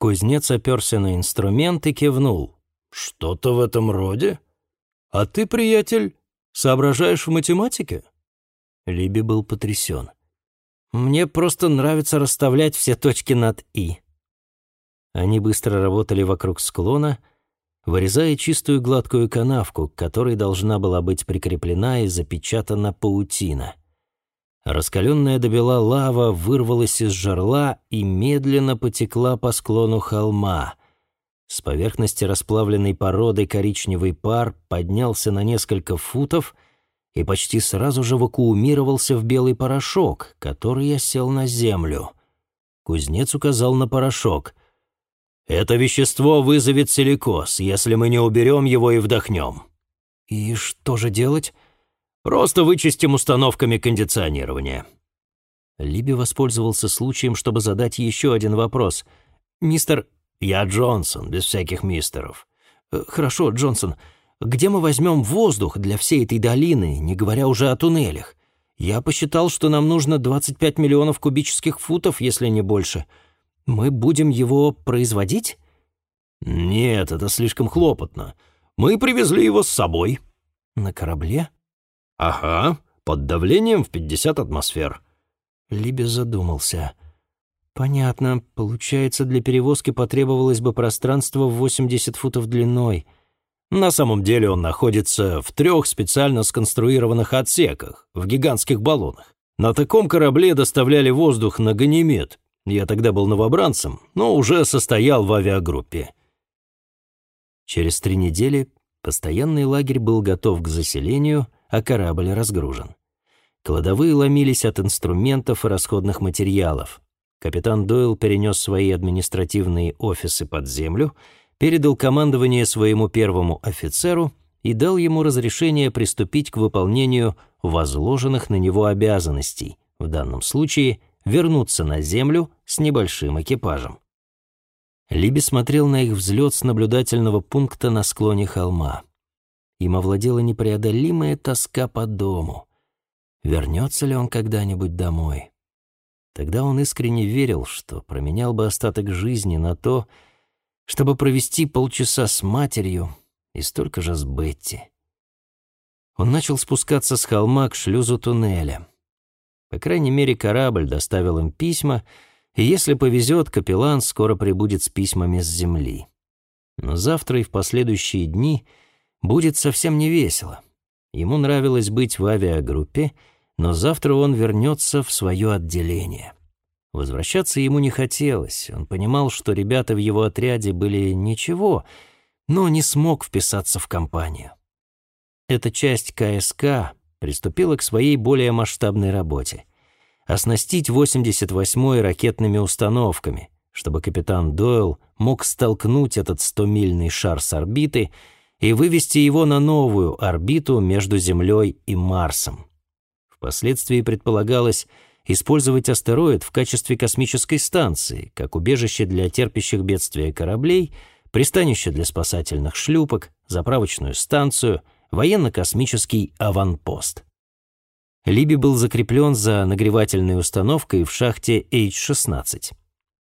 Кузнец оперся на инструмент и кивнул. «Что-то в этом роде? А ты, приятель, соображаешь в математике?» Либи был потрясен. «Мне просто нравится расставлять все точки над «и». Они быстро работали вокруг склона, вырезая чистую гладкую канавку, к которой должна была быть прикреплена и запечатана паутина. Раскаленная до бела лава вырвалась из жерла и медленно потекла по склону холма. С поверхности расплавленной породы коричневый пар поднялся на несколько футов и почти сразу же вакуумировался в белый порошок, который осел на землю. Кузнец указал на порошок. «Это вещество вызовет силикоз, если мы не уберем его и вдохнем». «И что же делать?» Просто вычистим установками кондиционирования». Либи воспользовался случаем, чтобы задать еще один вопрос. «Мистер...» «Я Джонсон, без всяких мистеров». «Э, «Хорошо, Джонсон. Где мы возьмем воздух для всей этой долины, не говоря уже о туннелях? Я посчитал, что нам нужно 25 миллионов кубических футов, если не больше. Мы будем его производить?» «Нет, это слишком хлопотно. Мы привезли его с собой». «На корабле?» «Ага, под давлением в 50 атмосфер». Либи задумался. «Понятно. Получается, для перевозки потребовалось бы пространство в 80 футов длиной». На самом деле он находится в трех специально сконструированных отсеках, в гигантских баллонах. На таком корабле доставляли воздух на Ганимед. Я тогда был новобранцем, но уже состоял в авиагруппе. Через три недели постоянный лагерь был готов к заселению — а корабль разгружен. Кладовые ломились от инструментов и расходных материалов. Капитан Дойл перенес свои административные офисы под землю, передал командование своему первому офицеру и дал ему разрешение приступить к выполнению возложенных на него обязанностей, в данном случае вернуться на землю с небольшим экипажем. Либи смотрел на их взлет с наблюдательного пункта на склоне холма. Им овладела непреодолимая тоска по дому. Вернется ли он когда-нибудь домой? Тогда он искренне верил, что променял бы остаток жизни на то, чтобы провести полчаса с матерью и столько же с Бетти. Он начал спускаться с холма к шлюзу туннеля. По крайней мере, корабль доставил им письма, и если повезет, капеллан скоро прибудет с письмами с земли. Но завтра и в последующие дни — будет совсем не весело. Ему нравилось быть в авиагруппе, но завтра он вернется в свое отделение. Возвращаться ему не хотелось. Он понимал, что ребята в его отряде были ничего, но не смог вписаться в компанию. Эта часть КСК приступила к своей более масштабной работе — оснастить 88-й ракетными установками, чтобы капитан Дойл мог столкнуть этот 100-мильный шар с орбиты — и вывести его на новую орбиту между Землей и Марсом. Впоследствии предполагалось использовать астероид в качестве космической станции, как убежище для терпящих бедствия кораблей, пристанище для спасательных шлюпок, заправочную станцию, военно-космический аванпост. Либи был закреплен за нагревательной установкой в шахте H-16.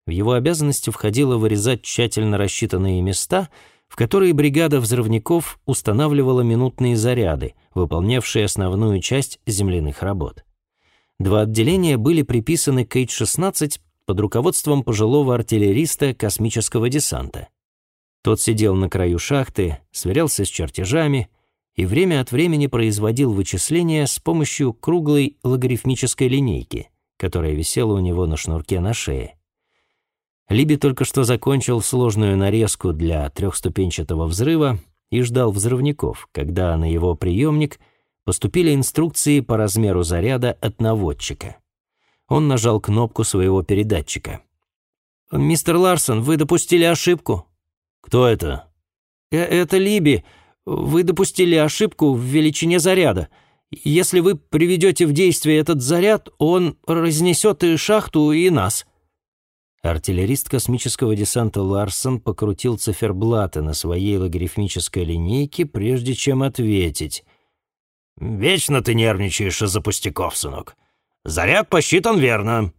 В его обязанности входило вырезать тщательно рассчитанные места, в которые бригада взрывников устанавливала минутные заряды, выполнявшие основную часть земляных работ. Два отделения были приписаны к H-16 под руководством пожилого артиллериста космического десанта. Тот сидел на краю шахты, сверялся с чертежами и время от времени производил вычисления с помощью круглой логарифмической линейки, которая висела у него на шнурке на шее. Либи только что закончил сложную нарезку для трехступенчатого взрыва и ждал взрывников, когда на его приемник поступили инструкции по размеру заряда от наводчика. Он нажал кнопку своего передатчика. «Мистер Ларсон, вы допустили ошибку». «Кто это?» «Э «Это Либи. Вы допустили ошибку в величине заряда. Если вы приведете в действие этот заряд, он разнесет и шахту, и нас». Артиллерист космического десанта Ларсон покрутил циферблаты на своей логарифмической линейке, прежде чем ответить. «Вечно ты нервничаешь из-за пустяков, сынок. Заряд посчитан верно».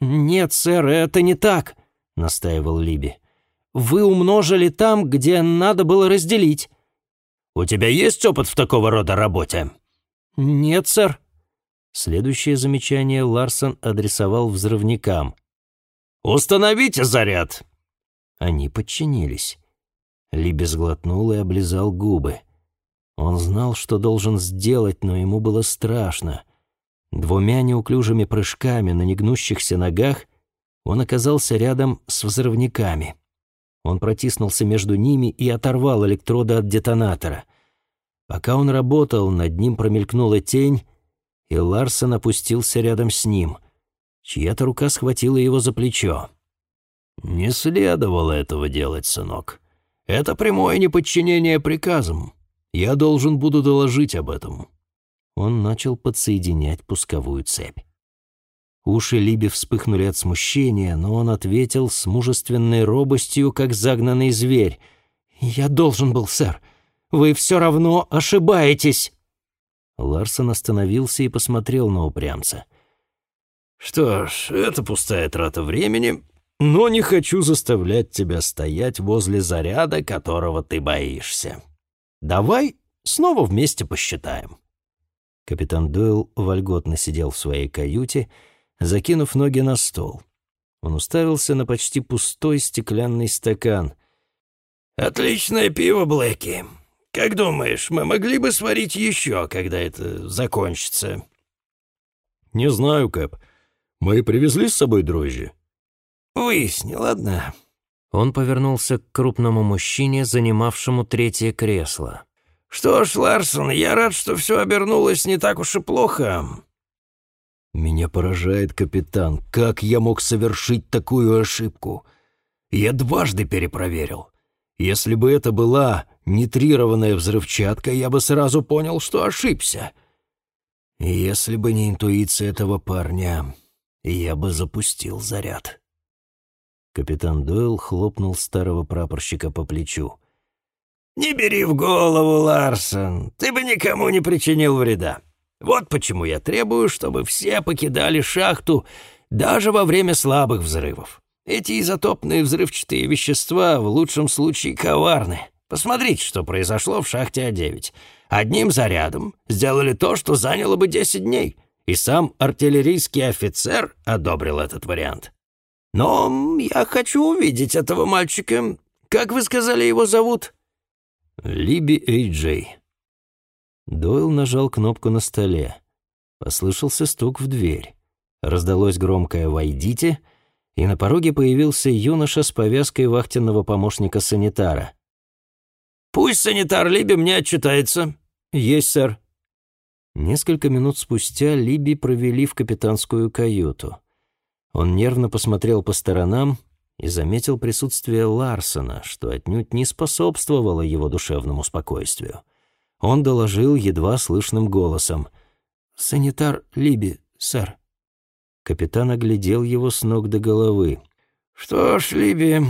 «Нет, сэр, это не так», — настаивал Либи. «Вы умножили там, где надо было разделить». «У тебя есть опыт в такого рода работе?» «Нет, сэр». Следующее замечание Ларсон адресовал взрывникам — «Установите заряд!» Они подчинились. Либи сглотнул и облизал губы. Он знал, что должен сделать, но ему было страшно. Двумя неуклюжими прыжками на негнущихся ногах он оказался рядом с взрывниками. Он протиснулся между ними и оторвал электроды от детонатора. Пока он работал, над ним промелькнула тень, и Ларсон опустился рядом с ним — Чья-то рука схватила его за плечо. «Не следовало этого делать, сынок. Это прямое неподчинение приказам. Я должен буду доложить об этом». Он начал подсоединять пусковую цепь. Уши Либи вспыхнули от смущения, но он ответил с мужественной робостью, как загнанный зверь. «Я должен был, сэр. Вы все равно ошибаетесь!» Ларсон остановился и посмотрел на упрямца — «Что ж, это пустая трата времени, но не хочу заставлять тебя стоять возле заряда, которого ты боишься. Давай снова вместе посчитаем». Капитан Дойл вольготно сидел в своей каюте, закинув ноги на стол. Он уставился на почти пустой стеклянный стакан. «Отличное пиво, Блэки. Как думаешь, мы могли бы сварить еще, когда это закончится?» «Не знаю, Кэп. Мы привезли с собой дрожжи?» «Выясни, ладно?» Он повернулся к крупному мужчине, занимавшему третье кресло. «Что ж, Ларсон, я рад, что все обернулось не так уж и плохо». «Меня поражает, капитан, как я мог совершить такую ошибку? Я дважды перепроверил. Если бы это была нитрированная взрывчатка, я бы сразу понял, что ошибся. Если бы не интуиция этого парня, я бы запустил заряд. Капитан Дойл хлопнул старого прапорщика по плечу. «Не бери в голову, Ларсон, ты бы никому не причинил вреда. Вот почему я требую, чтобы все покидали шахту даже во время слабых взрывов. Эти изотопные взрывчатые вещества в лучшем случае коварны. Посмотрите, что произошло в шахте А9. Одним зарядом сделали то, что заняло бы 10 дней и сам артиллерийский офицер одобрил этот вариант. Но я хочу увидеть этого мальчика. Как вы сказали, его зовут? Либи Эйджей. Дойл нажал кнопку на столе. Послышался стук в дверь. Раздалось громкое «Войдите», и на пороге появился юноша с повязкой вахтенного помощника санитара. «Пусть санитар Либи мне отчитается». «Есть, сэр». Несколько минут спустя Либи провели в капитанскую каюту. Он нервно посмотрел по сторонам и заметил присутствие Ларсона, что отнюдь не способствовало его душевному спокойствию. Он доложил едва слышным голосом. «Санитар Либи, сэр». Капитан оглядел его с ног до головы. «Что ж, Либи,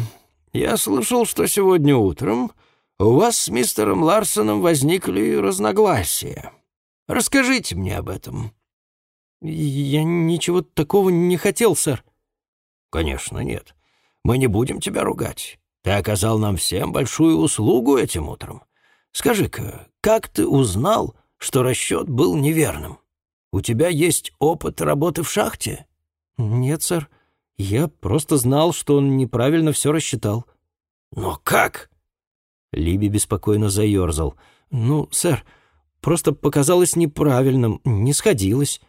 я слышал, что сегодня утром у вас с мистером Ларсоном возникли разногласия. Расскажите мне об этом». «Я ничего такого не хотел, сэр». «Конечно нет. Мы не будем тебя ругать. Ты оказал нам всем большую услугу этим утром. Скажи-ка, как ты узнал, что расчет был неверным? У тебя есть опыт работы в шахте?» «Нет, сэр. Я просто знал, что он неправильно все рассчитал». «Но как?» Либи беспокойно заерзал. «Ну, сэр, просто показалось неправильным, не сходилось».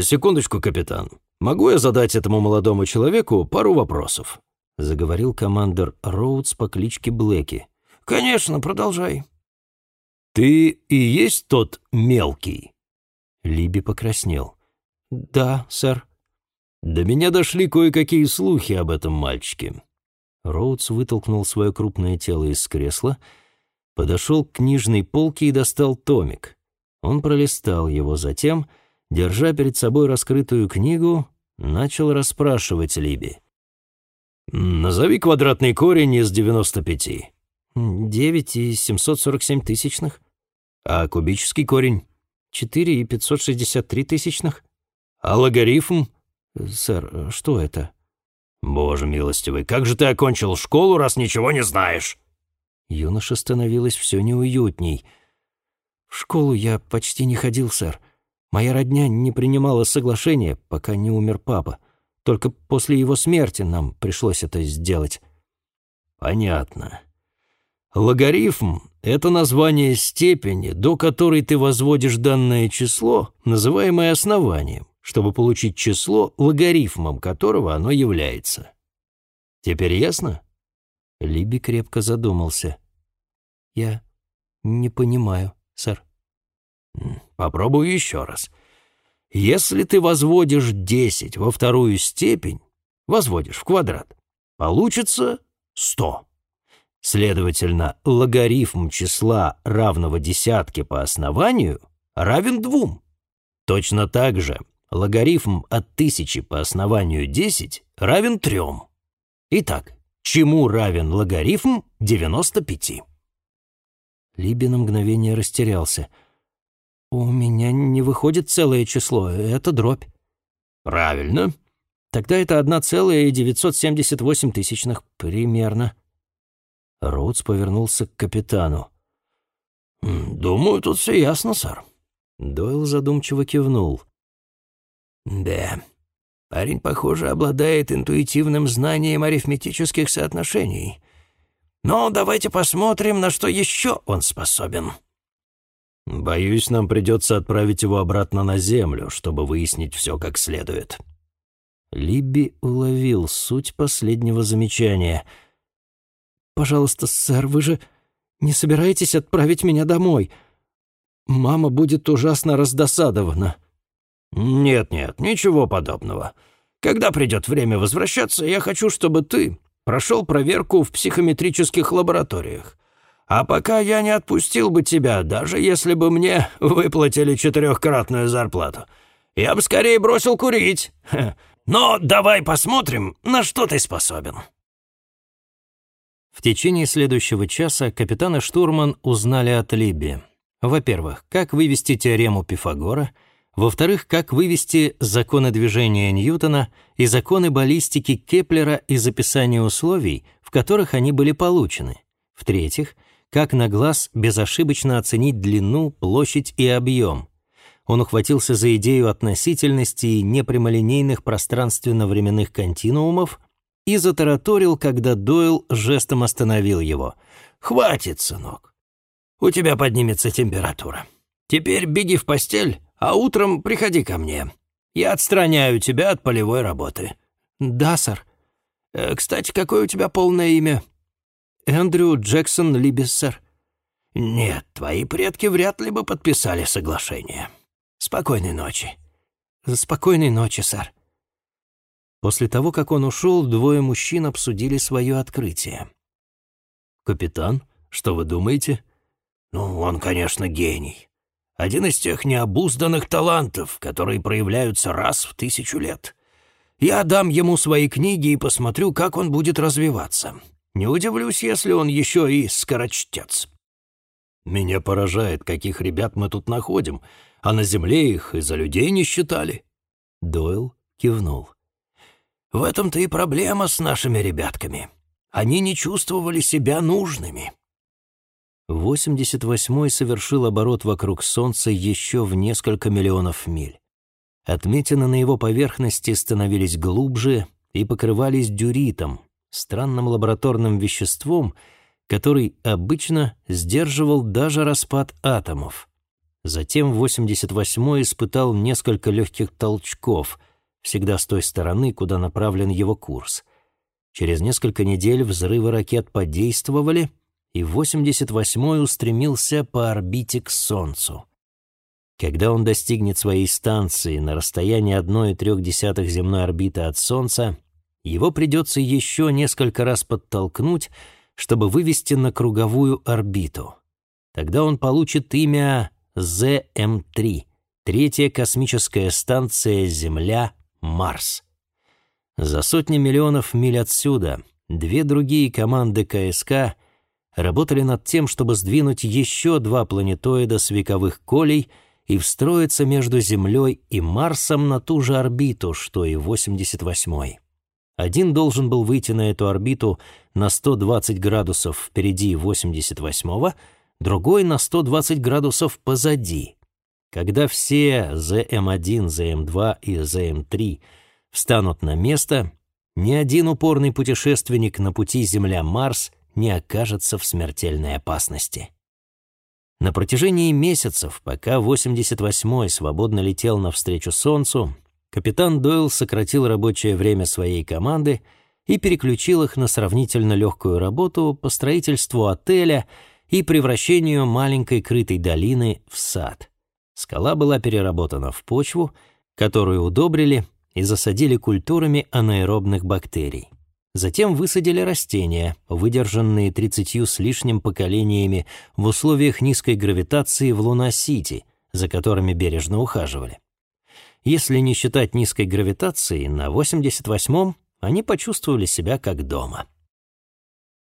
«Секундочку, капитан. Могу я задать этому молодому человеку пару вопросов?» Заговорил командир Роудс по кличке Блэки. «Конечно, продолжай». «Ты и есть тот мелкий?» Либи покраснел. «Да, сэр». «До меня дошли кое-какие слухи об этом мальчике». Роудс вытолкнул свое крупное тело из кресла, подошел к книжной полке и достал томик. Он пролистал его, затем, держа перед собой раскрытую книгу, начал расспрашивать Либи. «Назови квадратный корень из 95». «Девять и семьсот сорок семь тысячных». «А кубический корень?» «Четыре и пятьсот шестьдесят три тысячных». «А логарифм?» «Сэр, что это?» «Боже милостивый, как же ты окончил школу, раз ничего не знаешь?» Юноша становилось все неуютней. «В школу я почти не ходил, сэр. Моя родня не принимала соглашения, пока не умер папа. Только после его смерти нам пришлось это сделать». «Понятно. Логарифм — это название степени, до которой ты возводишь данное число, называемое основанием, чтобы получить число, логарифмом которого оно является. Теперь ясно?» Либи крепко задумался. «Я не понимаю, сэр». «Попробую еще раз. Если ты возводишь 10 во вторую степень, возводишь в квадрат, получится 100. Следовательно, логарифм числа равного десятке по основанию равен двум. Точно так же логарифм от тысячи по основанию 10 равен трем. Итак, чему равен логарифм 95? Либи на мгновение растерялся. «У меня не выходит целое число, это дробь». «Правильно. Тогда это 1,978 тысячных примерно». Роудс повернулся к капитану. «Думаю, тут все ясно, сэр». Дойл задумчиво кивнул. «Да, парень, похоже, обладает интуитивным знанием арифметических соотношений. Но давайте посмотрим, на что еще он способен». «Боюсь, нам придется отправить его обратно на Землю, чтобы выяснить все как следует». Либби уловил суть последнего замечания — «Пожалуйста, сэр, вы же не собираетесь отправить меня домой? Мама будет ужасно раздосадована». «Нет-нет, ничего подобного. Когда придет время возвращаться, я хочу, чтобы ты прошел проверку в психометрических лабораториях. А пока я не отпустил бы тебя, даже если бы мне выплатили четырехкратную зарплату. Я бы скорее бросил курить. Но давай посмотрим, на что ты способен». В течение следующего часа капитан и штурман узнали от Либби. Во-первых, как вывести теорему Пифагора, во-вторых, как вывести законы движения Ньютона и законы баллистики Кеплера из описания условий, в которых они были получены. В-третьих, как на глаз безошибочно оценить длину, площадь и объем. Он ухватился за идею относительности и непрямолинейных пространственно-временных континуумов, и затараторил, когда Дойл жестом остановил его. «Хватит, сынок. У тебя поднимется температура. Теперь беги в постель, а утром приходи ко мне. Я отстраняю тебя от полевой работы». «Да, сэр». Э, «Кстати, какое у тебя полное имя?» «Эндрю Джексон Либис, сэр». «Нет, твои предки вряд ли бы подписали соглашение. Спокойной ночи». «Спокойной ночи, сэр». После того, как он ушел, двое мужчин обсудили свое открытие. «Капитан, что вы думаете?» «Ну, он, конечно, гений. Один из тех необузданных талантов, которые проявляются раз в тысячу лет. Я дам ему свои книги и посмотрю, как он будет развиваться. Не удивлюсь, если он еще и скорочтец. Меня поражает, каких ребят мы тут находим, а на земле их и за людей не считали. Дойл кивнул. В этом-то и проблема с нашими ребятками. Они не чувствовали себя нужными. 88-й совершил оборот вокруг Солнца еще в несколько миллионов миль. Отметины на его поверхности становились глубже и покрывались дюритом, странным лабораторным веществом, который обычно сдерживал даже распад атомов. Затем 88-й испытал несколько легких толчков, всегда с той стороны, куда направлен его курс. Через несколько недель взрывы ракет подействовали, и 88-й устремился по орбите к Солнцу. Когда он достигнет своей станции на расстоянии 1,3 земной орбиты от Солнца, его придется еще несколько раз подтолкнуть, чтобы вывести на круговую орбиту. Тогда он получит имя ЗМ-3, третья космическая станция Земля-Марс. За сотни миллионов миль отсюда две другие команды КСК работали над тем, чтобы сдвинуть еще два планетоида с вековых колей — и встроиться между Землей и Марсом на ту же орбиту, что и 88-й. Один должен был выйти на эту орбиту на 120 градусов впереди 88-го, другой на 120 градусов позади. Когда все ЗМ-1, ЗМ-2 и ЗМ-3 встанут на место, ни один упорный путешественник на пути Земля-Марс не окажется в смертельной опасности. На протяжении месяцев, пока 88-й свободно летел навстречу Солнцу, капитан Дойл сократил рабочее время своей команды и переключил их на сравнительно легкую работу по строительству отеля и превращению маленькой крытой долины в сад. Скала была переработана в почву, которую удобрили и засадили культурами анаэробных бактерий. Затем высадили растения, выдержанные тридцатью с лишним поколениями в условиях низкой гравитации в Луна-Сити, за которыми бережно ухаживали. Если не считать низкой гравитации, на 88-м они почувствовали себя как дома.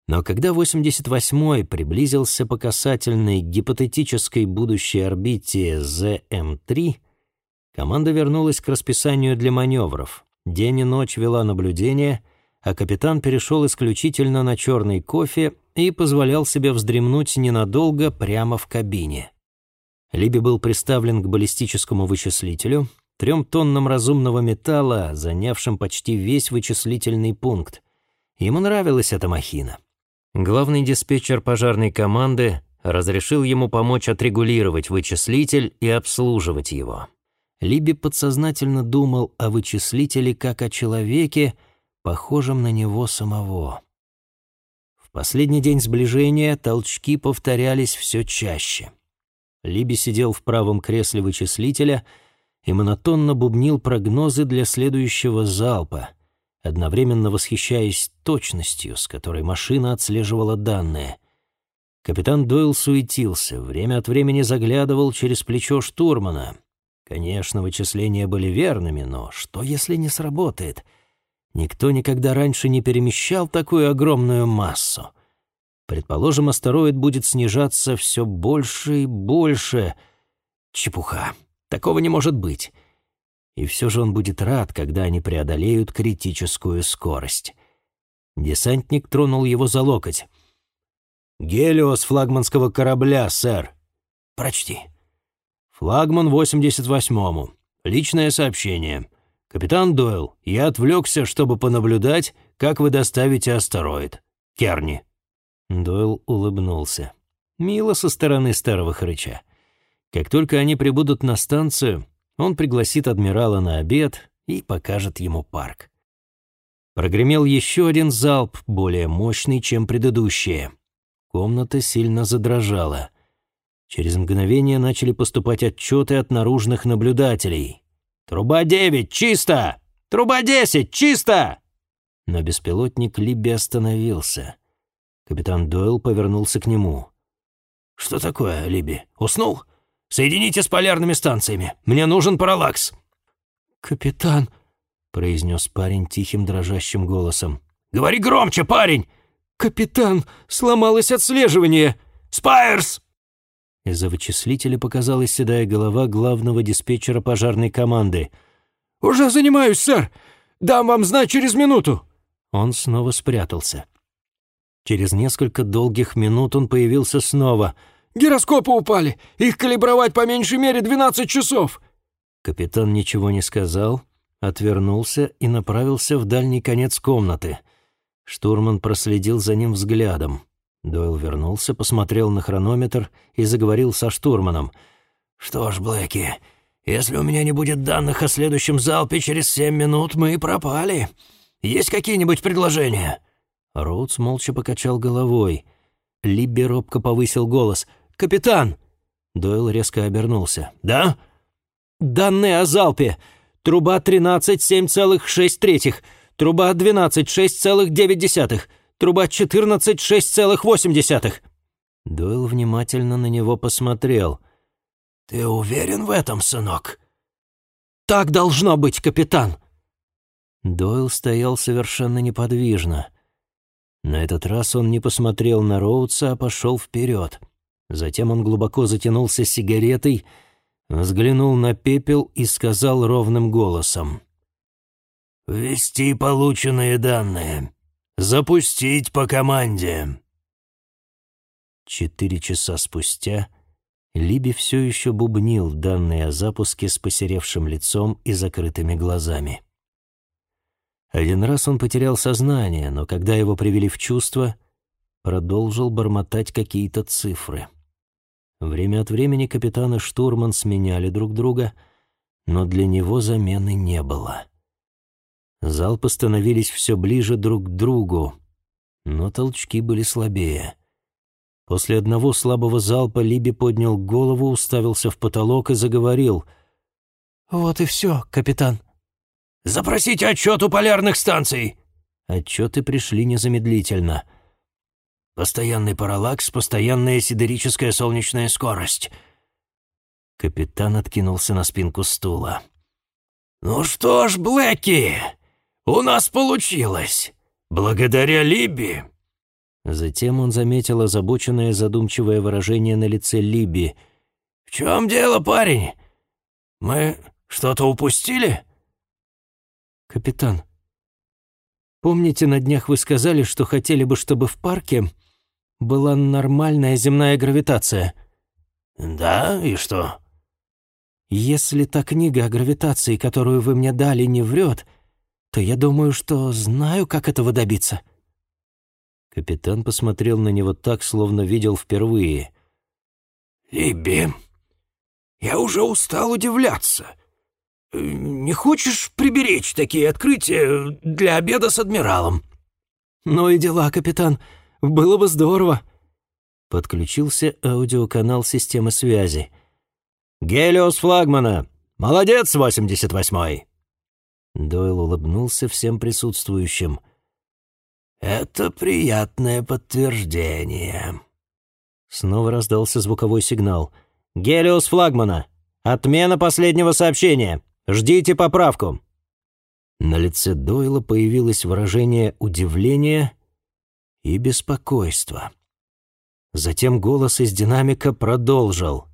Но когда 88-й приблизился по касательной гипотетической будущей орбите ЗМ-3, команда вернулась к расписанию для маневров. День и ночь вела наблюдение — а капитан перешел исключительно на черный кофе и позволял себе вздремнуть ненадолго прямо в кабине. Либи был приставлен к баллистическому вычислителю, трем тоннам разумного металла, занявшим почти весь вычислительный пункт. Ему нравилась эта махина. Главный диспетчер пожарной команды разрешил ему помочь отрегулировать вычислитель и обслуживать его. Либи подсознательно думал о вычислителе как о человеке, похожим на него самого. В последний день сближения толчки повторялись все чаще. Либи сидел в правом кресле вычислителя и монотонно бубнил прогнозы для следующего залпа, одновременно восхищаясь точностью, с которой машина отслеживала данные. Капитан Дойл суетился, время от времени заглядывал через плечо штурмана. Конечно, вычисления были верными, но что, если не сработает — Никто никогда раньше не перемещал такую огромную массу. Предположим, астероид будет снижаться все больше и больше. Чепуха. Такого не может быть. И все же он будет рад, когда они преодолеют критическую скорость. Десантник тронул его за локоть. «Гелиос флагманского корабля, сэр». «Прочти». «Флагман 88-му. Личное сообщение. «Капитан Дойл, я отвлекся, чтобы понаблюдать, как вы доставите астероид. Керни». Дойл улыбнулся. Мило со стороны старого хрыча. Как только они прибудут на станцию, он пригласит адмирала на обед и покажет ему парк. Прогремел еще один залп, более мощный, чем предыдущие. Комната сильно задрожала. Через мгновение начали поступать отчеты от наружных наблюдателей. «Труба девять, чисто! Труба десять, чисто!» Но беспилотник Либби остановился. Капитан Дойл повернулся к нему. «Что такое, Либби? Уснул? Соедините с полярными станциями. Мне нужен параллакс». «Капитан», — произнес парень тихим дрожащим голосом. «Говори громче, парень! «Капитан, сломалось отслеживание!» «Спайерс!» Из-за вычислителя показалась седая голова главного диспетчера пожарной команды. «Уже занимаюсь, сэр! Дам вам знать через минуту!» Он снова спрятался. Через несколько долгих минут он появился снова. «Гироскопы упали! Их калибровать по меньшей мере 12 часов!» Капитан ничего не сказал, отвернулся и направился в дальний конец комнаты. Штурман проследил за ним взглядом. Дойл вернулся, посмотрел на хронометр и заговорил со штурманом. «Что ж, Блэки, если у меня не будет данных о следующем залпе через семь минут, мы пропали. Есть какие-нибудь предложения?» Роудс молча покачал головой. Либби робко повысил голос. «Капитан!» Дойл резко обернулся. «Да?» «Данные о залпе. Труба 13, 7,6 третьих. Труба 12, 6,9 труба 14, 6,8». Дойл внимательно на него посмотрел. «Ты уверен в этом, сынок?» «Так должно быть, капитан!» Дойл стоял совершенно неподвижно. На этот раз он не посмотрел на Роудса, а пошел вперед. Затем он глубоко затянулся сигаретой, взглянул на пепел и сказал ровным голосом. «Ввести полученные данные. Запустить по команде!» Четыре часа спустя Либи все еще бубнил данные о запуске с посеревшим лицом и закрытыми глазами. Один раз он потерял сознание, но когда его привели в чувство, продолжил бормотать какие-то цифры. Время от времени капитан и штурман сменяли друг друга, но для него замены не было. Залпы становились все ближе друг к другу, но толчки были слабее. После одного слабого залпа Либи поднял голову, уставился в потолок и заговорил. «Вот и все, капитан». «Запросите отчет у полярных станций!» Отчеты пришли незамедлительно. «Постоянный параллакс, постоянная сидерическая солнечная скорость». Капитан откинулся на спинку стула. «Ну что ж, Блэки, у нас получилось! Благодаря Либи!» Затем он заметил озабоченное задумчивое выражение на лице Либи. «В чем дело, парень? Мы что-то упустили?» «Капитан, помните, на днях вы сказали, что хотели бы, чтобы в парке была нормальная земная гравитация?» «Да, и что?» «Если та книга о гравитации, которую вы мне дали, не врет, то я думаю, что знаю, как этого добиться». Капитан посмотрел на него так, словно видел впервые. «Либби, я уже устал удивляться. Не хочешь приберечь такие открытия для обеда с адмиралом?» «Ну и дела, капитан. Было бы здорово». Подключился аудиоканал системы связи. «Гелиос флагмана! Молодец, 88-й!» Дойл улыбнулся всем присутствующим. «Это приятное подтверждение». Снова раздался звуковой сигнал. «Гелиос флагмана! Отмена последнего сообщения! Ждите поправку!» На лице Дойла появилось выражение удивления и беспокойства. Затем голос из динамика продолжил.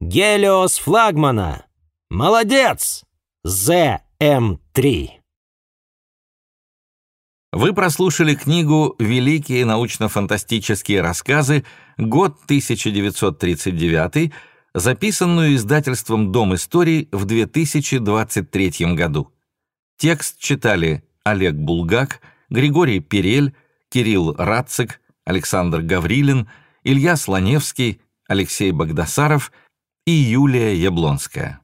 «Гелиос флагмана! Молодец! З М3. Вы прослушали книгу «Великие научно-фантастические рассказы. Год 1939», записанную издательством «Дом историй» в 2023 году. Текст читали Олег Булгак, Григорий Перель, Кирилл Рацик, Александр Гаврилин, Илья Слоневский, Алексей Богдасаров и Юлия Яблонская.